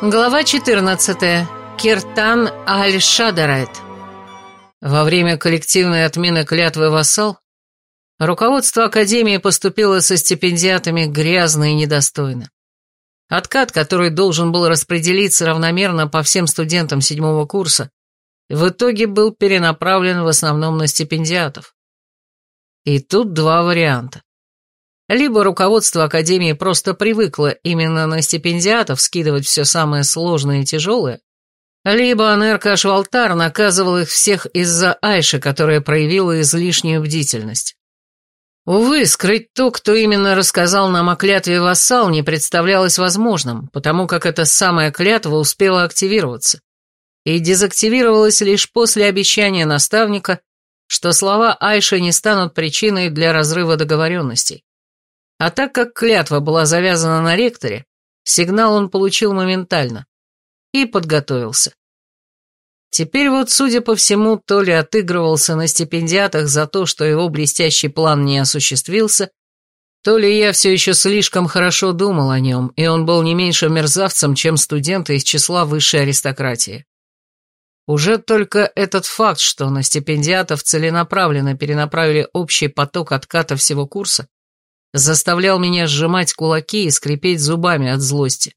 Глава 14. Киртан Аль-Шадарайт. Во время коллективной отмены клятвы вассал руководство Академии поступило со стипендиатами грязно и недостойно. Откат, который должен был распределиться равномерно по всем студентам седьмого курса, в итоге был перенаправлен в основном на стипендиатов. И тут два варианта. Либо руководство Академии просто привыкло именно на стипендиатов скидывать все самое сложное и тяжелое, либо Анерка Ашвалтар наказывал их всех из-за Айши, которая проявила излишнюю бдительность. Увы, скрыть то, кто именно рассказал нам о клятве вассал, не представлялось возможным, потому как эта самая клятва успела активироваться и дезактивировалась лишь после обещания наставника, что слова Айши не станут причиной для разрыва договоренностей. А так как клятва была завязана на ректоре, сигнал он получил моментально и подготовился. Теперь вот, судя по всему, то ли отыгрывался на стипендиатах за то, что его блестящий план не осуществился, то ли я все еще слишком хорошо думал о нем, и он был не меньше мерзавцем, чем студенты из числа высшей аристократии. Уже только этот факт, что на стипендиатов целенаправленно перенаправили общий поток отката всего курса, заставлял меня сжимать кулаки и скрипеть зубами от злости.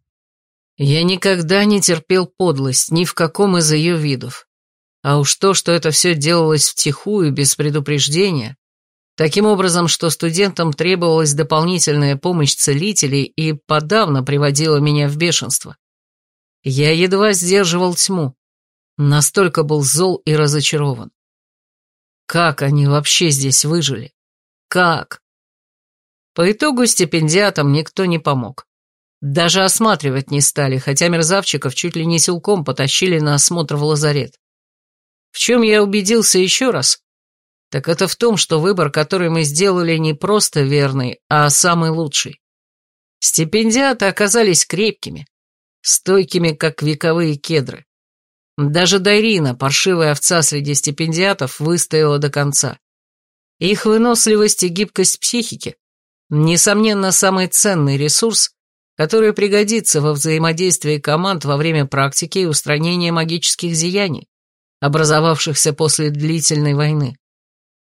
Я никогда не терпел подлость ни в каком из ее видов. А уж то, что это все делалось втихую, без предупреждения, таким образом, что студентам требовалась дополнительная помощь целителей и подавно приводило меня в бешенство. Я едва сдерживал тьму, настолько был зол и разочарован. Как они вообще здесь выжили? Как? По итогу стипендиатам никто не помог. Даже осматривать не стали, хотя мерзавчиков чуть ли не силком потащили на осмотр в лазарет. В чем я убедился еще раз, так это в том, что выбор, который мы сделали, не просто верный, а самый лучший. Стипендиаты оказались крепкими, стойкими, как вековые кедры. Даже Дайрина, паршивая овца среди стипендиатов, выстояла до конца. Их выносливость и гибкость психики Несомненно, самый ценный ресурс, который пригодится во взаимодействии команд во время практики и устранения магических зияний, образовавшихся после длительной войны.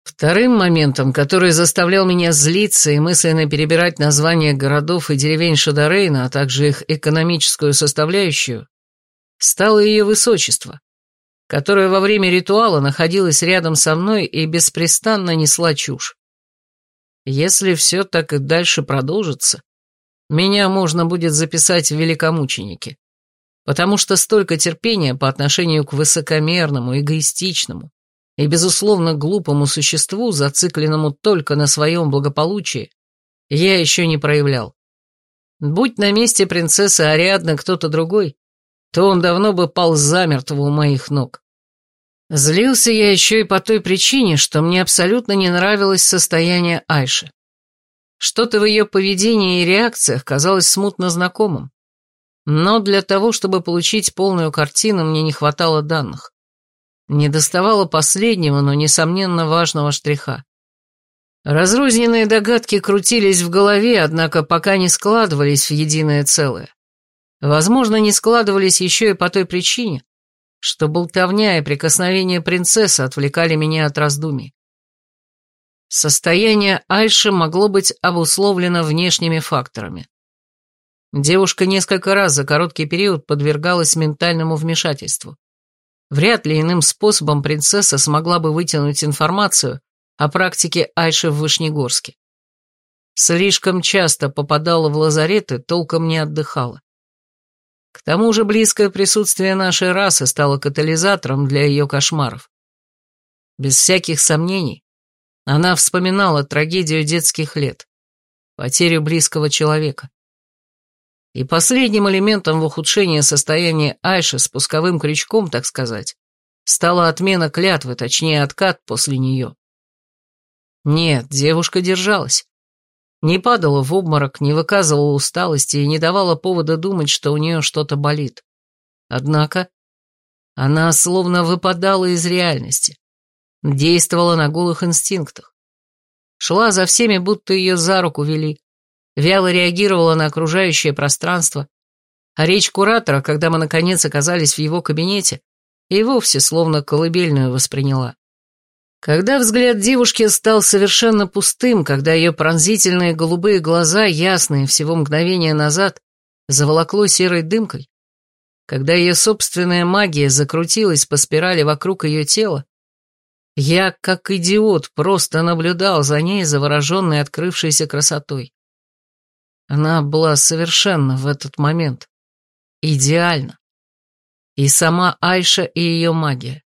Вторым моментом, который заставлял меня злиться и мысленно перебирать названия городов и деревень Шадарейна, а также их экономическую составляющую, стало ее высочество, которое во время ритуала находилось рядом со мной и беспрестанно несла чушь. Если все так и дальше продолжится, меня можно будет записать в великомученики, потому что столько терпения по отношению к высокомерному, эгоистичному и, безусловно, глупому существу, зацикленному только на своем благополучии, я еще не проявлял. Будь на месте принцессы Ариадны кто-то другой, то он давно бы пал замертво у моих ног. Злился я еще и по той причине, что мне абсолютно не нравилось состояние Айши. Что-то в ее поведении и реакциях казалось смутно знакомым. Но для того, чтобы получить полную картину, мне не хватало данных. Не доставало последнего, но, несомненно, важного штриха. Разрозненные догадки крутились в голове, однако пока не складывались в единое целое. Возможно, не складывались еще и по той причине, что болтовня и прикосновение принцессы отвлекали меня от раздумий. Состояние Айши могло быть обусловлено внешними факторами. Девушка несколько раз за короткий период подвергалась ментальному вмешательству. Вряд ли иным способом принцесса смогла бы вытянуть информацию о практике Айши в Вышнегорске. Слишком часто попадала в лазареты, толком не отдыхала. К тому же близкое присутствие нашей расы стало катализатором для ее кошмаров. Без всяких сомнений, она вспоминала трагедию детских лет, потерю близкого человека. И последним элементом в ухудшении состояния Айши, спусковым крючком, так сказать, стала отмена клятвы, точнее откат после нее. Нет, девушка держалась. Не падала в обморок, не выказывала усталости и не давала повода думать, что у нее что-то болит. Однако она словно выпадала из реальности, действовала на голых инстинктах. Шла за всеми, будто ее за руку вели, вяло реагировала на окружающее пространство, А речь куратора, когда мы наконец оказались в его кабинете, и вовсе словно колыбельную восприняла. Когда взгляд девушки стал совершенно пустым, когда ее пронзительные голубые глаза, ясные всего мгновения назад, заволокло серой дымкой, когда ее собственная магия закрутилась по спирали вокруг ее тела, я, как идиот, просто наблюдал за ней, завороженной открывшейся красотой. Она была совершенно в этот момент. Идеально. И сама Айша, и ее магия.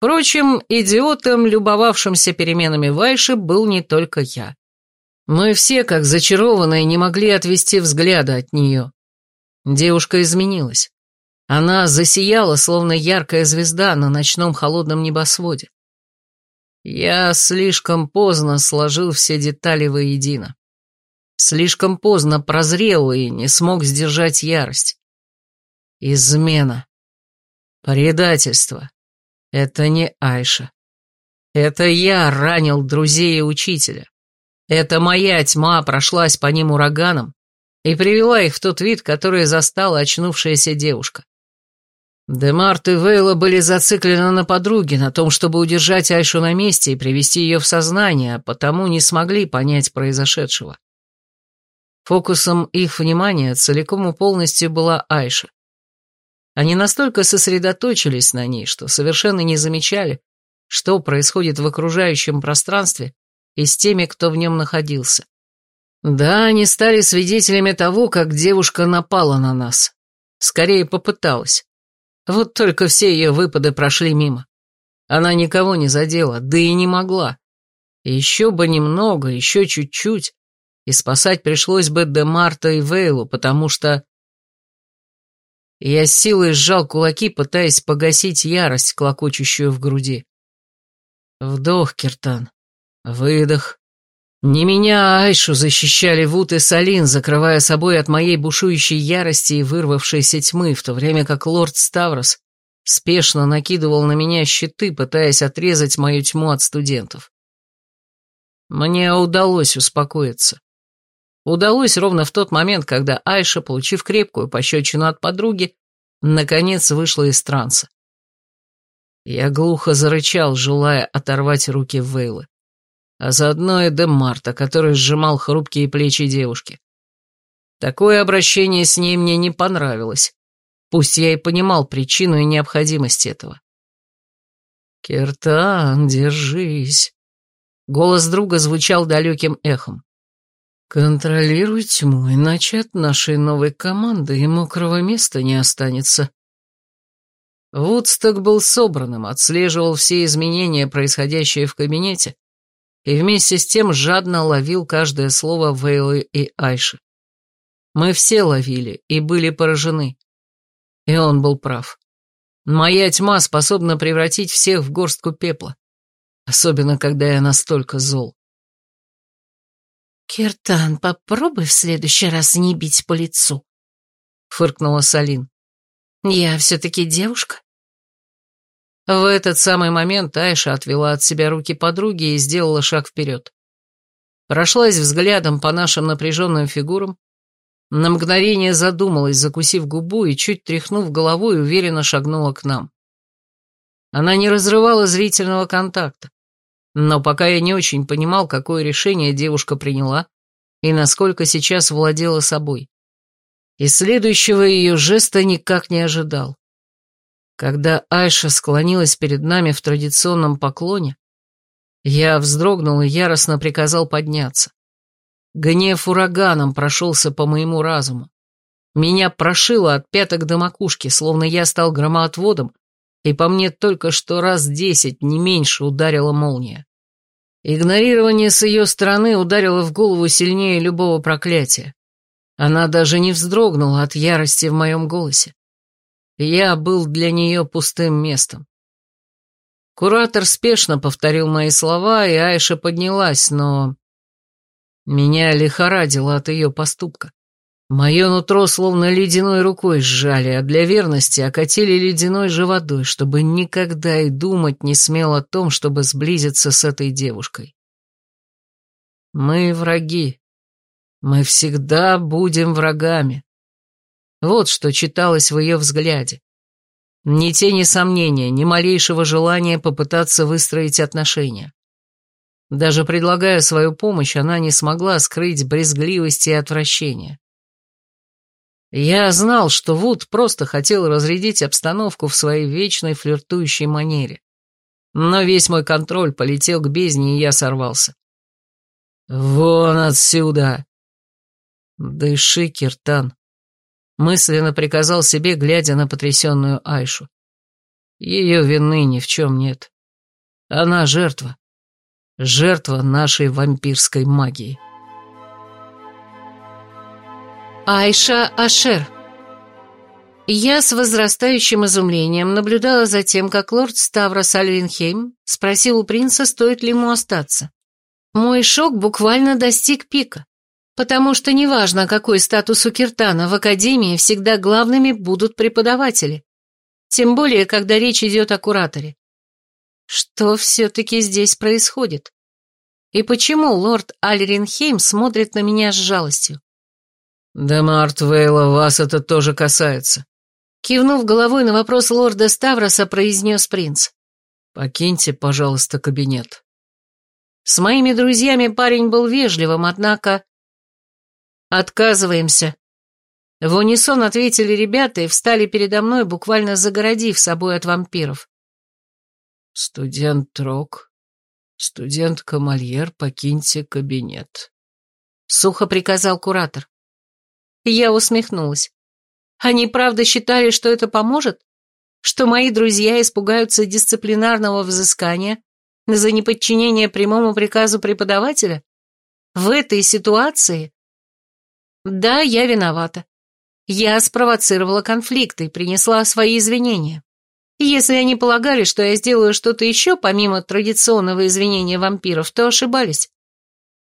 Впрочем, идиотом, любовавшимся переменами в Айше, был не только я. Мы все, как зачарованные, не могли отвести взгляда от нее. Девушка изменилась. Она засияла, словно яркая звезда на ночном холодном небосводе. Я слишком поздно сложил все детали воедино. Слишком поздно прозрел и не смог сдержать ярость. Измена. Предательство. Это не Айша. Это я ранил друзей и учителя. Это моя тьма прошлась по ним ураганом и привела их в тот вид, который застала очнувшаяся девушка. Демарт и Вейла были зациклены на подруге, на том, чтобы удержать Айшу на месте и привести ее в сознание, а потому не смогли понять произошедшего. Фокусом их внимания целиком и полностью была Айша. Они настолько сосредоточились на ней, что совершенно не замечали, что происходит в окружающем пространстве и с теми, кто в нем находился. Да, они стали свидетелями того, как девушка напала на нас. Скорее попыталась. Вот только все ее выпады прошли мимо. Она никого не задела, да и не могла. Еще бы немного, еще чуть-чуть, и спасать пришлось бы Де Марта и Вейлу, потому что... Я с силой сжал кулаки, пытаясь погасить ярость, клокочущую в груди. Вдох, Киртан. Выдох. Не меня, а Айшу защищали Вут и Салин, закрывая собой от моей бушующей ярости и вырвавшейся тьмы, в то время как лорд Ставрос спешно накидывал на меня щиты, пытаясь отрезать мою тьму от студентов. Мне удалось успокоиться. Удалось ровно в тот момент, когда Айша, получив крепкую пощечину от подруги, наконец вышла из транса. Я глухо зарычал, желая оторвать руки Вейлы а заодно и Демарта, который сжимал хрупкие плечи девушки. Такое обращение с ней мне не понравилось, пусть я и понимал причину и необходимость этого. «Киртан, держись!» Голос друга звучал далеким эхом. «Контролируй тьму, иначе от нашей новой команды и мокрого места не останется». Вудсток был собранным, отслеживал все изменения, происходящие в кабинете, и вместе с тем жадно ловил каждое слово Вейлы и Айши. Мы все ловили и были поражены. И он был прав. Моя тьма способна превратить всех в горстку пепла, особенно когда я настолько зол. «Киртан, попробуй в следующий раз не бить по лицу», — фыркнула Салин. «Я все-таки девушка, в этот самый момент Айша отвела от себя руки подруги и сделала шаг вперед. Прошлась взглядом по нашим напряженным фигурам, на мгновение задумалась, закусив губу и, чуть тряхнув головой, уверенно шагнула к нам. Она не разрывала зрительного контакта, но пока я не очень понимал, какое решение девушка приняла и насколько сейчас владела собой. И следующего ее жеста никак не ожидал. Когда Айша склонилась перед нами в традиционном поклоне, я вздрогнул и яростно приказал подняться. Гнев ураганом прошелся по моему разуму. Меня прошило от пяток до макушки, словно я стал громоотводом, и по мне только что раз десять, не меньше, ударила молния. Игнорирование с ее стороны ударило в голову сильнее любого проклятия. Она даже не вздрогнула от ярости в моем голосе. Я был для нее пустым местом. Куратор спешно повторил мои слова, и Айша поднялась, но... Меня лихорадило от ее поступка. Мое нутро словно ледяной рукой сжали, а для верности окатили ледяной же водой, чтобы никогда и думать не смел о том, чтобы сблизиться с этой девушкой. Мы враги. Мы всегда будем врагами. Вот что читалось в ее взгляде. Ни тени сомнения, ни малейшего желания попытаться выстроить отношения. Даже предлагая свою помощь, она не смогла скрыть брезгливость и отвращение. Я знал, что Вуд просто хотел разрядить обстановку в своей вечной флиртующей манере. Но весь мой контроль полетел к бездне, и я сорвался. «Вон отсюда!» «Дыши, Киртан!» Мысленно приказал себе, глядя на потрясенную Айшу. Ее вины ни в чем нет. Она жертва. Жертва нашей вампирской магии. Айша Ашер. Я с возрастающим изумлением наблюдала за тем, как лорд Ставрос Альвинхейм спросил у принца, стоит ли ему остаться. Мой шок буквально достиг пика, потому что неважно, какой статус у Киртана, в Академии всегда главными будут преподаватели. Тем более, когда речь идет о кураторе. Что все-таки здесь происходит? И почему лорд Альринхейм смотрит на меня с жалостью? «Да, Март Вейла, вас это тоже касается», — кивнув головой на вопрос лорда Ставроса, произнес принц. «Покиньте, пожалуйста, кабинет». С моими друзьями парень был вежливым, однако... «Отказываемся». В унисон ответили ребята и встали передо мной, буквально загородив собой от вампиров. «Студент Рок, студент Камальер, покиньте кабинет», — сухо приказал куратор. Я усмехнулась. Они правда считали, что это поможет? Что мои друзья испугаются дисциплинарного взыскания за неподчинение прямому приказу преподавателя? В этой ситуации? Да, я виновата. Я спровоцировала конфликт и принесла свои извинения. Если они полагали, что я сделаю что-то еще, помимо традиционного извинения вампиров, то ошибались.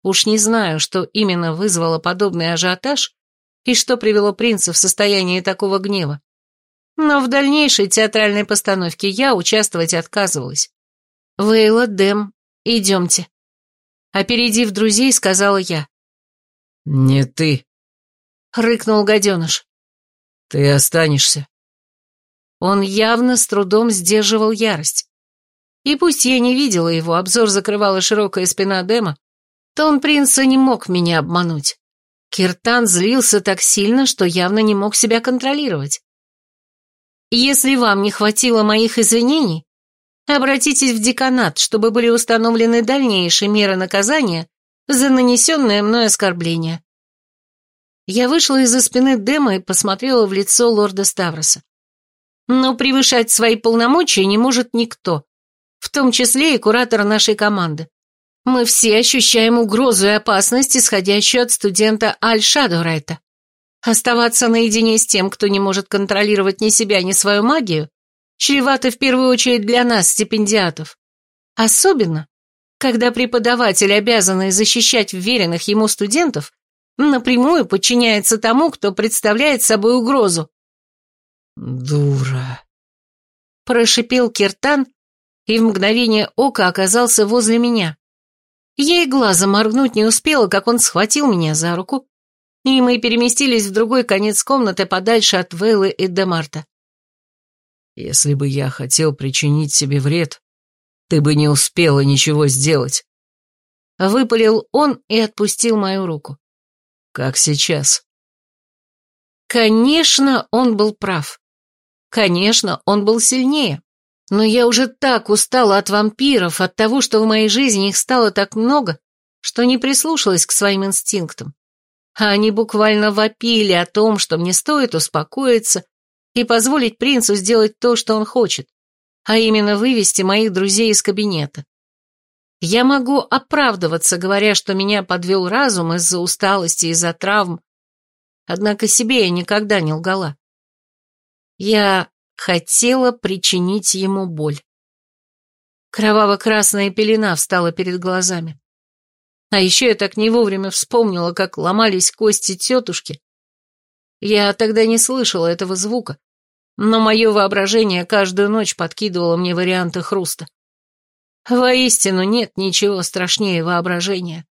Уж не знаю, что именно вызвало подобный ажиотаж, и что привело принца в состояние такого гнева. Но в дальнейшей театральной постановке я участвовать отказывалась. «Вейла, Дэм, идемте». Опередив друзей, сказала я. «Не ты», — рыкнул гаденыш. «Ты останешься». Он явно с трудом сдерживал ярость. И пусть я не видела его, обзор закрывала широкая спина Дэма, то он принца не мог меня обмануть. Киртан злился так сильно, что явно не мог себя контролировать. Если вам не хватило моих извинений, обратитесь в деканат, чтобы были установлены дальнейшие меры наказания за нанесенное мной оскорбление. Я вышла из-за спины Дема и посмотрела в лицо лорда Ставроса. Но превышать свои полномочия не может никто, в том числе и куратор нашей команды. Мы все ощущаем угрозу и опасность, исходящую от студента Аль-Шадурайта. Оставаться наедине с тем, кто не может контролировать ни себя, ни свою магию, чревато в первую очередь для нас, стипендиатов. Особенно, когда преподаватель, обязанный защищать вверенных ему студентов, напрямую подчиняется тому, кто представляет собой угрозу. «Дура!» Прошипел Киртан и в мгновение ока оказался возле меня. Я и глаза моргнуть не успела, как он схватил меня за руку, и мы переместились в другой конец комнаты подальше от Вейлы и Демарта. «Если бы я хотел причинить себе вред, ты бы не успела ничего сделать». Выпалил он и отпустил мою руку. «Как сейчас». Конечно, он был прав. Конечно, он был сильнее. Но я уже так устала от вампиров, от того, что в моей жизни их стало так много, что не прислушалась к своим инстинктам. А они буквально вопили о том, что мне стоит успокоиться и позволить принцу сделать то, что он хочет, а именно вывести моих друзей из кабинета. Я могу оправдываться, говоря, что меня подвел разум из-за усталости, из-за травм, однако себе я никогда не лгала. Я хотела причинить ему боль. Кроваво-красная пелена встала перед глазами. А еще я так не вовремя вспомнила, как ломались кости тетушки. Я тогда не слышала этого звука, но мое воображение каждую ночь подкидывало мне варианты хруста. Воистину нет ничего страшнее воображения.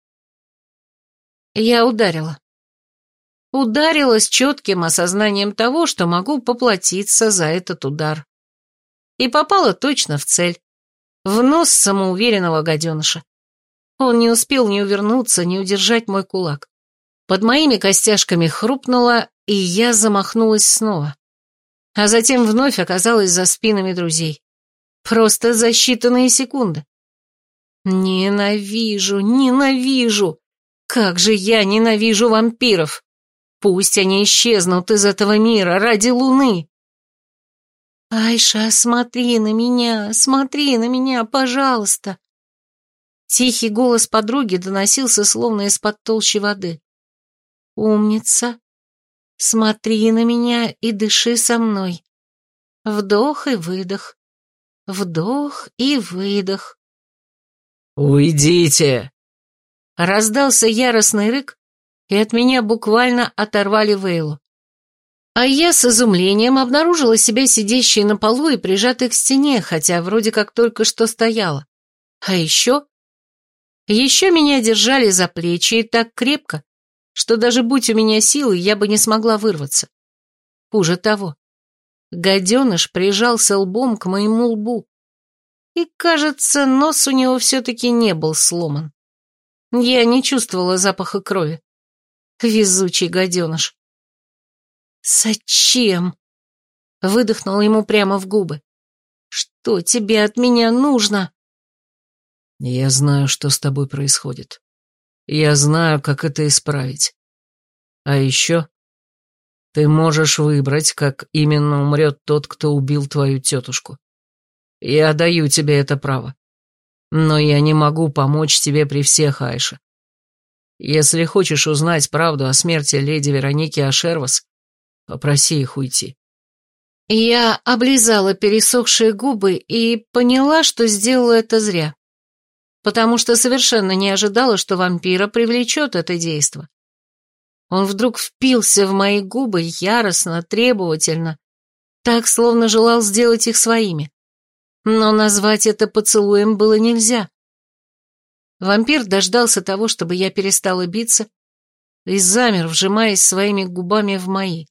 Я ударила. Ударила с четким осознанием того, что могу поплатиться за этот удар. И попала точно в цель. В нос самоуверенного гаденыша. Он не успел ни увернуться, ни удержать мой кулак. Под моими костяшками хрупнуло, и я замахнулась снова. А затем вновь оказалась за спинами друзей. Просто за считанные секунды. Ненавижу, ненавижу. Как же я ненавижу вампиров. Пусть они исчезнут из этого мира ради луны. Айша, смотри на меня, смотри на меня, пожалуйста. Тихий голос подруги доносился словно из-под толщи воды. Умница. Смотри на меня и дыши со мной. Вдох и выдох. Вдох и выдох. «Уйдите!» Раздался яростный рык, и от меня буквально оторвали Вейлу. А я с изумлением обнаружила себя сидящей на полу и прижатой к стене, хотя вроде как только что стояла. А еще еще меня держали за плечи и так крепко, что даже будь у меня силы, я бы не смогла вырваться. Хуже того, гаденыш прижался лбом к моему лбу. И, кажется, нос у него все-таки не был сломан. Я не чувствовала запаха крови. Везучий гаденыш. «Зачем?» — выдохнула ему прямо в губы. «Что тебе от меня нужно?» Я знаю, что с тобой происходит. Я знаю, как это исправить. А еще ты можешь выбрать, как именно умрет тот, кто убил твою тетушку. Я даю тебе это право. Но я не могу помочь тебе при всех, Айша. Если хочешь узнать правду о смерти леди Вероники Ашервас, попроси их уйти. Я облизала пересохшие губы и поняла, что сделала это зря потому что совершенно не ожидала, что вампира привлечет это действо. Он вдруг впился в мои губы яростно, требовательно, так, словно желал сделать их своими. Но назвать это поцелуем было нельзя. Вампир дождался того, чтобы я перестала биться, и замер, вжимаясь своими губами в мои.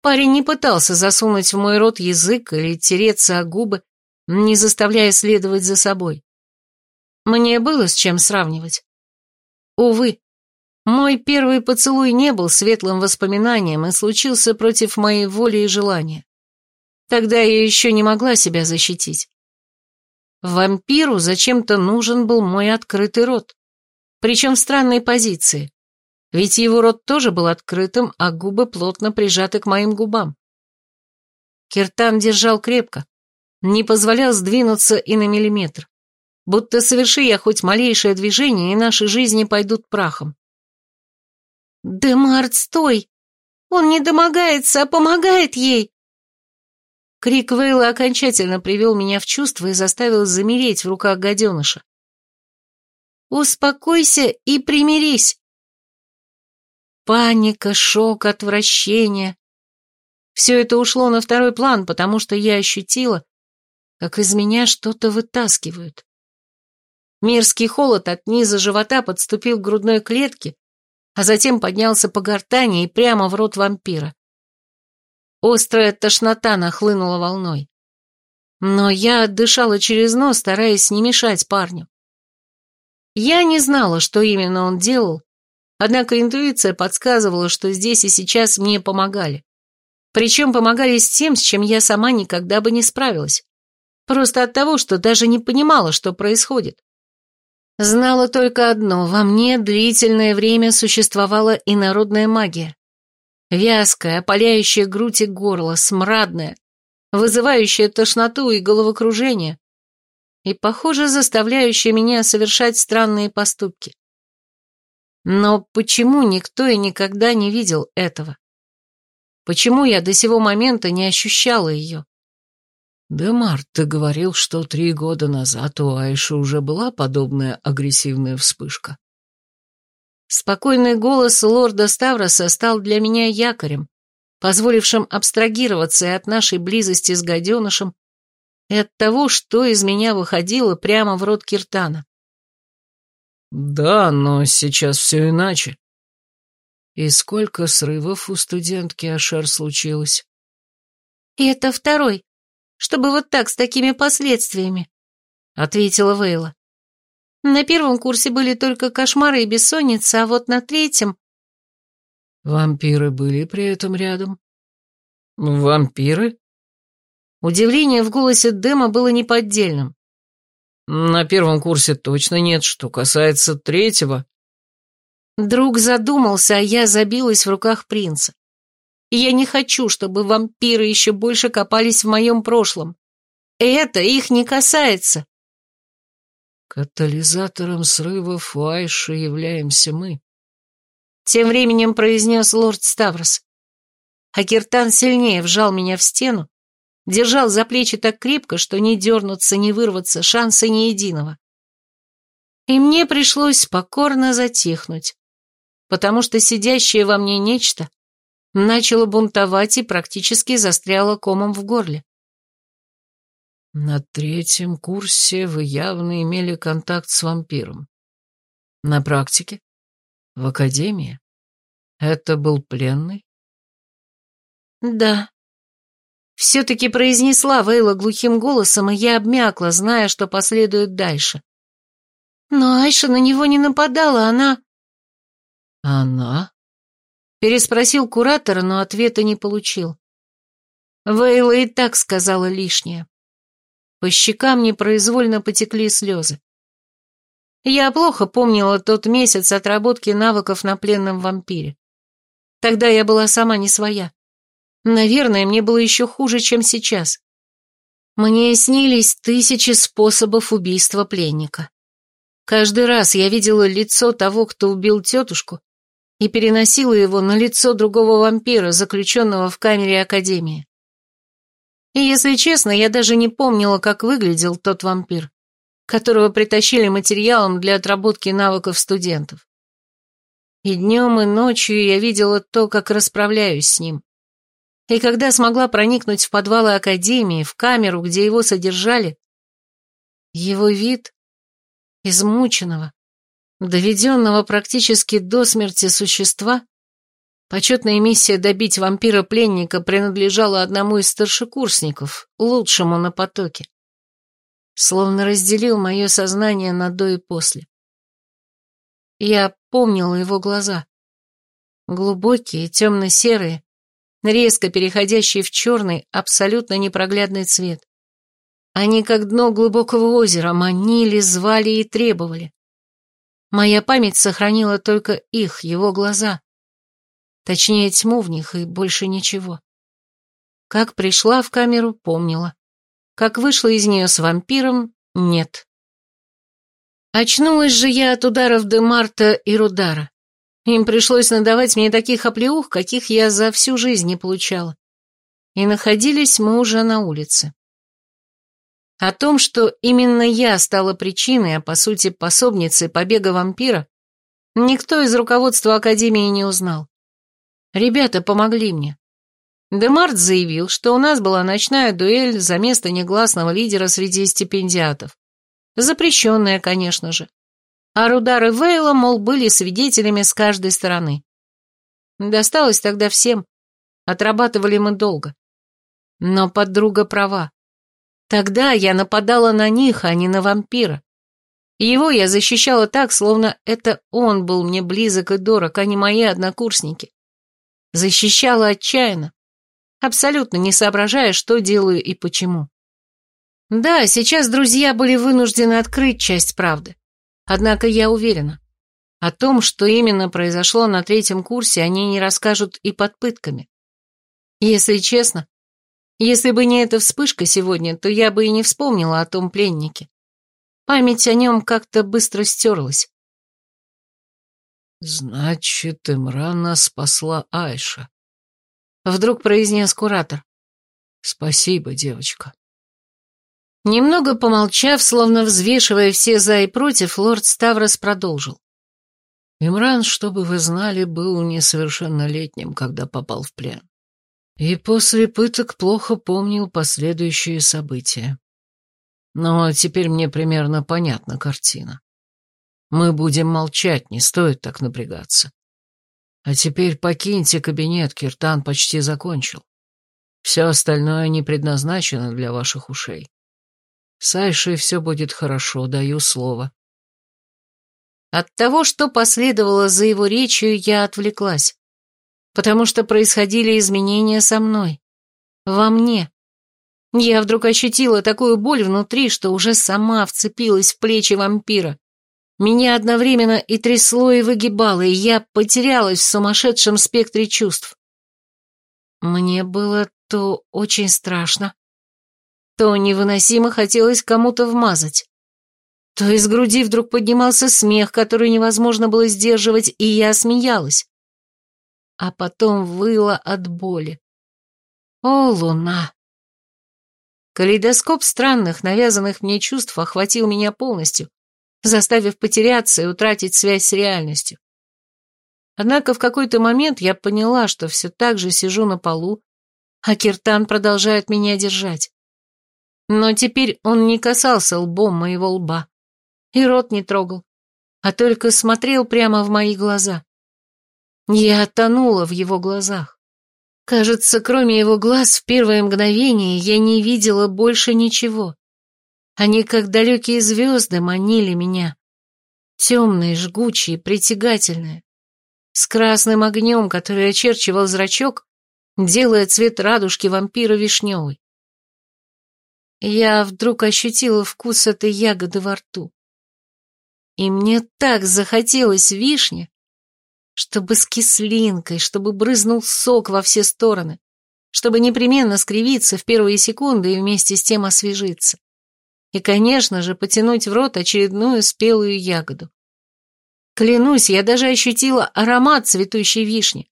Парень не пытался засунуть в мой рот язык или тереться о губы, не заставляя следовать за собой. Мне было с чем сравнивать. Увы, мой первый поцелуй не был светлым воспоминанием и случился против моей воли и желания. Тогда я еще не могла себя защитить. Вампиру зачем-то нужен был мой открытый рот, причем в странной позиции, ведь его рот тоже был открытым, а губы плотно прижаты к моим губам. Киртан держал крепко, не позволял сдвинуться и на миллиметр будто соверши я хоть малейшее движение, и наши жизни пойдут прахом. «Демарт, стой! Он не домогается, а помогает ей!» Крик Вейла окончательно привел меня в чувство и заставил замереть в руках гаденыша. «Успокойся и примирись!» Паника, шок, отвращение. Все это ушло на второй план, потому что я ощутила, как из меня что-то вытаскивают. Мерзкий холод от низа живота подступил к грудной клетке, а затем поднялся по гортани и прямо в рот вампира. Острая тошнота нахлынула волной. Но я отдышала через нос, стараясь не мешать парню. Я не знала, что именно он делал, однако интуиция подсказывала, что здесь и сейчас мне помогали. Причем помогали с тем, с чем я сама никогда бы не справилась. Просто от того, что даже не понимала, что происходит. Знала только одно, во мне длительное время существовала инородная магия. Вязкая, опаляющая грудь и горло, смрадная, вызывающая тошноту и головокружение, и, похоже, заставляющая меня совершать странные поступки. Но почему никто и никогда не видел этого? Почему я до сего момента не ощущала ее? «Да, Март, ты говорил, что три года назад у Айши уже была подобная агрессивная вспышка». Спокойный голос лорда Ставроса стал для меня якорем, позволившим абстрагироваться и от нашей близости с гаденышем, и от того, что из меня выходило прямо в рот Киртана. «Да, но сейчас все иначе». «И сколько срывов у студентки Ашер случилось?» «И это второй, чтобы вот так, с такими последствиями», — ответила Вейла. «На первом курсе были только кошмары и бессонница, а вот на третьем...» «Вампиры были при этом рядом?» «Вампиры?» Удивление в голосе Дэма было неподдельным. «На первом курсе точно нет, что касается третьего...» Друг задумался, а я забилась в руках принца. Я не хочу, чтобы вампиры еще больше копались в моем прошлом. Это их не касается. Катализатором срывов у Айши являемся мы. Тем временем произнес лорд Ставрос. А Киртан сильнее вжал меня в стену, держал за плечи так крепко, что не дернуться, не вырваться, шанса ни единого. И мне пришлось покорно затихнуть, потому что сидящее во мне нечто начало бунтовать и практически застряло комом в горле. На третьем курсе вы явно имели контакт с вампиром. На практике? В академии? Это был пленный? Да. Все-таки произнесла Вейла глухим голосом, и я обмякла, зная, что последует дальше. Но Айша на него не нападала, она... Она? Переспросил куратора, но ответа не получил. Вейла и так сказала лишнее. По щекам непроизвольно потекли слезы. Я плохо помнила тот месяц отработки навыков на пленном вампире. Тогда я была сама не своя. Наверное, мне было еще хуже, чем сейчас. Мне снились тысячи способов убийства пленника. Каждый раз я видела лицо того, кто убил тетушку, и переносила его на лицо другого вампира, заключенного в камере Академии. И, если честно, я даже не помнила, как выглядел тот вампир, которого притащили материалом для отработки навыков студентов. И днем, и ночью я видела то, как расправляюсь с ним. И когда смогла проникнуть в подвалы Академии, в камеру, где его содержали, его вид измученного, доведенного практически до смерти существа, почетная миссия добить вампира-пленника принадлежала одному из старшекурсников, лучшему на потоке. Словно разделил мое сознание на до и после. Я помнила его глаза. Глубокие, темно-серые, резко переходящие в черный, абсолютно непроглядный цвет. Они, как дно глубокого озера, манили, звали и требовали. Моя память сохранила только их, его глаза. Точнее, тьму в них и больше ничего. Как пришла в камеру, помнила. Как вышла из нее с вампиром, нет. Очнулась же я от ударов Демарта и Рудара. Им пришлось надавать мне таких оплеух, каких я за всю жизнь не получала. И находились мы уже на улице. О том, что именно я стала причиной, а по сути пособницей побега вампира, никто из руководства Академии не узнал. Ребята помогли мне. Демарт заявил, что у нас была ночная дуэль за место негласного лидера среди стипендиатов. Запрещенная, конечно же. А и Вейла, мол, были свидетелями с каждой стороны. Досталось тогда всем. Отрабатывали мы долго. Но подруга права. Тогда я нападала на них, а не на вампира. Его я защищала так, словно это он был мне близок и дорог, а не мои однокурсники. Защищала отчаянно, абсолютно не соображая, что делаю и почему. Да, сейчас друзья были вынуждены открыть часть правды. Однако я уверена, о том, что именно произошло на третьем курсе, они не расскажут и под пытками. Если честно, если бы не эта вспышка сегодня, то я бы и не вспомнила о том пленнике. Память о нем как-то быстро стерлась. «Значит, Имрана спасла Айша», — вдруг произнес куратор. «Спасибо, девочка». Немного помолчав, словно взвешивая все за и против, лорд Ставрос продолжил. Имран, чтобы вы знали, был несовершеннолетним, когда попал в плен. И после пыток плохо помнил последующие события. Но теперь мне примерно понятна картина. Мы будем молчать, не стоит так напрягаться. А теперь покиньте кабинет, Киртан почти закончил. Все остальное не предназначено для ваших ушей. С Айшей все будет хорошо, даю слово. От того, что последовало за его речью, я отвлеклась, потому что происходили изменения со мной, во мне. Я вдруг ощутила такую боль внутри, что уже сама вцепилась в плечи вампира. Меня одновременно и трясло, и выгибало, и я потерялась в сумасшедшем спектре чувств. Мне было то очень страшно, то невыносимо хотелось кому-то вмазать. То из груди вдруг поднимался смех, который невозможно было сдерживать, и я смеялась. А потом выла от боли. О, луна! Калейдоскоп странных, навязанных мне чувств охватил меня полностью, заставив потеряться и утратить связь с реальностью. Однако в какой-то момент я поняла, что все так же сижу на полу, а Киртан продолжает меня держать. Но теперь он не касался лбом моего лба и рот не трогал, а только смотрел прямо в мои глаза. Я тонула в его глазах. Кажется, кроме его глаз в первое мгновение я не видела больше ничего. Они, как далекие звезды, манили меня. Темные, жгучие, притягательные. С красным огнем, который очерчивал зрачок, делая цвет радужки вампира вишневый. Я вдруг ощутила вкус этой ягоды во рту. И мне так захотелось вишни, чтобы с кислинкой, чтобы брызнул сок во все стороны, чтобы непременно скривиться в первые секунды и вместе с тем освежиться. И, конечно же, потянуть в рот очередную спелую ягоду. Клянусь, я даже ощутила аромат цветущей вишни.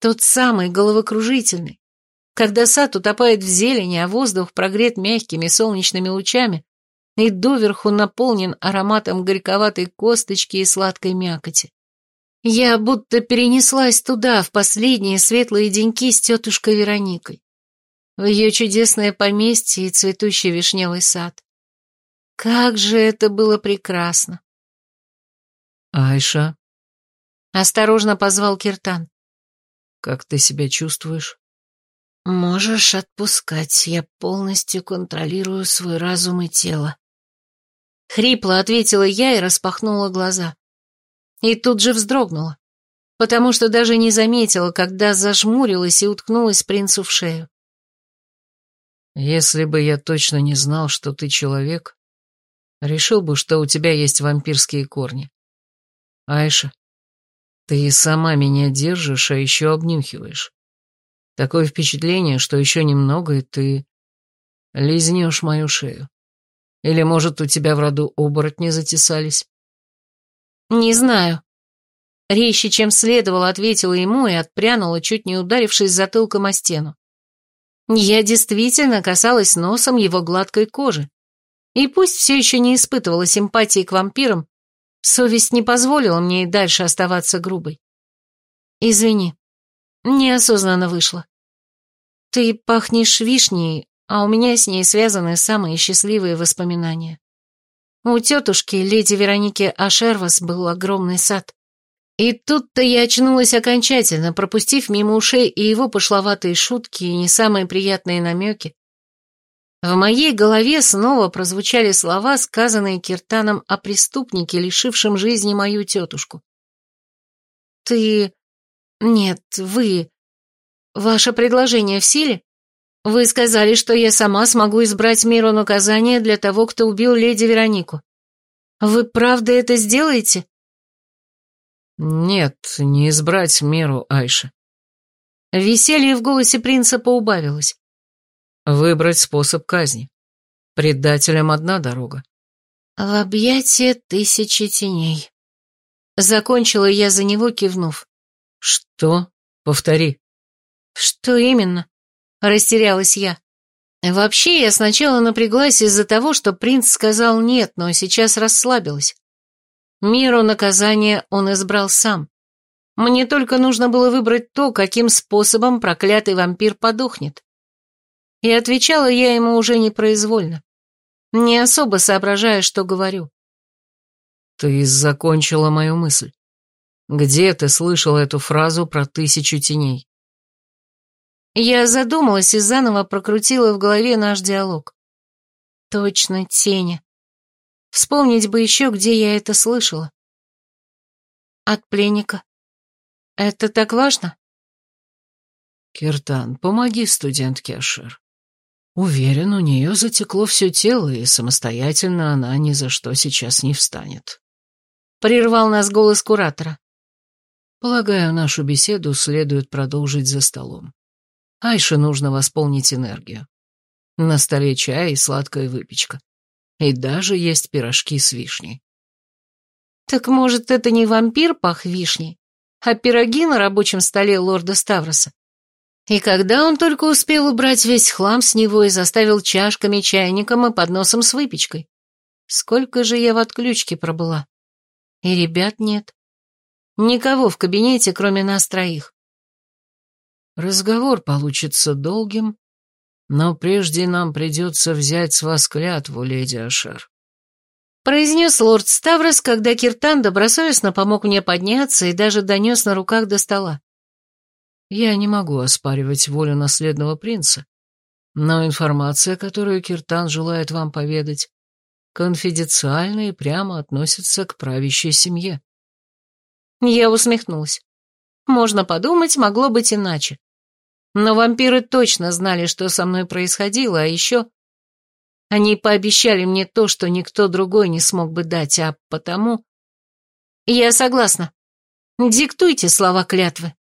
Тот самый головокружительный, когда сад утопает в зелени, а воздух прогрет мягкими солнечными лучами и доверху наполнен ароматом горьковатой косточки и сладкой мякоти. Я будто перенеслась туда, в последние светлые деньки с тетушкой Вероникой, в ее чудесное поместье и цветущий вишневый сад. Как же это было прекрасно! «Айша?» Осторожно позвал Киртан. «Как ты себя чувствуешь?» «Можешь отпускать, я полностью контролирую свой разум и тело». Хрипло ответила я и распахнула глаза. И тут же вздрогнула, потому что даже не заметила, когда зажмурилась и уткнулась принцу в шею. «Если бы я точно не знал, что ты человек, решил бы, что у тебя есть вампирские корни. Айша, ты сама меня держишь, а еще обнюхиваешь. Такое впечатление, что еще немного, и ты лизнешь мою шею. Или, может, у тебя в роду оборотни затесались? Не знаю. Резче, чем следовало, ответила ему и отпрянула, чуть не ударившись затылком о стену. Я действительно касалась носом его гладкой кожи. И пусть все еще не испытывала симпатии к вампирам, совесть не позволила мне и дальше оставаться грубой. Извини, неосознанно вышло. Ты пахнешь вишней, а у меня с ней связаны самые счастливые воспоминания. У тетушки, леди Вероники Ашервас, был огромный сад. И тут-то я очнулась окончательно, пропустив мимо ушей и его пошловатые шутки, и не самые приятные намеки. В моей голове снова прозвучали слова, сказанные Киртаном о преступнике, лишившем жизни мою тетушку. «Ты... Нет, вы... Ваше предложение в силе?» Вы сказали, что я сама смогу избрать меру наказания для того, кто убил леди Веронику. Вы правда это сделаете? Нет, не избрать меру, Айша. Веселье в голосе принца поубавилось. Выбрать способ казни. Предателям одна дорога. В объятия тысячи теней. Закончила я за него, кивнув. Что? Повтори. Что именно? Растерялась я. Вообще, я сначала напряглась из-за того, что принц сказал «нет», но сейчас расслабилась. Меру наказания он избрал сам. Мне только нужно было выбрать то, каким способом проклятый вампир подохнет. И отвечала я ему уже непроизвольно, не особо соображая, что говорю. «Ты закончила мою мысль». Где ты слышал эту фразу про тысячу теней? Я задумалась и заново прокрутила в голове наш диалог. Точно, тени. Вспомнить бы еще, где я это слышала. От пленника. Это так важно? Киртан, помоги студентке Ашер. Уверен, у нее затекло все тело, и самостоятельно она ни за что сейчас не встанет. Прервал нас голос куратора. Полагаю, нашу беседу следует продолжить за столом. Айше нужно восполнить энергию. На столе чай и сладкая выпечка. И даже есть пирожки с вишней. Так может, это не вампир пах вишней, а пироги на рабочем столе лорда Ставроса? И когда он только успел убрать весь хлам с него и заставил чашками, чайником и подносом с выпечкой? Сколько же я в отключке пробыла? И ребят нет. Никого в кабинете, кроме нас троих. Разговор получится долгим, но прежде нам придется взять с вас клятву, леди Ашер. Произнес лорд Ставрос, когда Киртан добросовестно помог мне подняться и даже донес на руках до стола. Я не могу оспаривать волю наследного принца, но информация, которую Киртан желает вам поведать, конфиденциальна и прямо относится к правящей семье. Я усмехнулась. Можно подумать, могло быть иначе. Но вампиры точно знали, что со мной происходило, а еще... Они пообещали мне то, что никто другой не смог бы дать, а потому... Я согласна. Диктуйте слова клятвы.